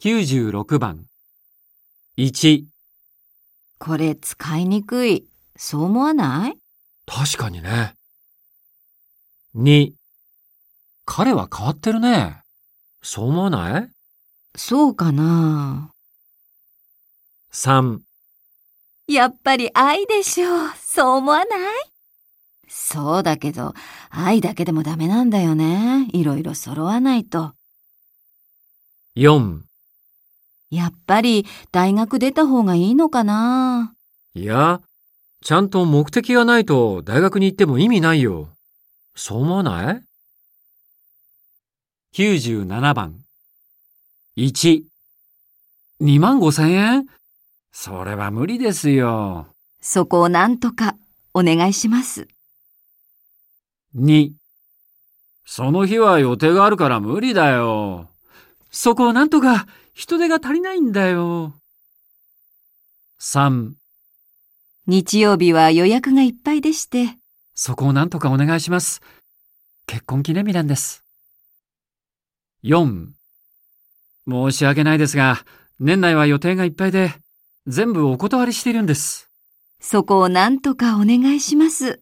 96番。1、これ使いにくい。そう思わない？確かにね。2、彼は変わってるね。そう思わない？そうかな ?3、やっぱり愛でしょう。そう思わない？そうだけど、愛だけでもダメなんだよね。いろいろ揃わないと。4、やっぱり大学出た方がいいのかな？いや、ちゃんと目的がないと大学に行っても意味ないよ。そう思わない ?97 番。1、2万5千円？それは無理ですよ。そこをなんとかお願いします。2、その日は予定があるから無理だよ。そこをなんとか人手が足りないんだよ。3、日曜日は予約がいっぱいでして。そこをなんとかお願いします。結婚記念日なんです。4、申し訳ないですが、年内は予定がいっぱいで、全部お断りしているんです。そこをなんとかお願いします。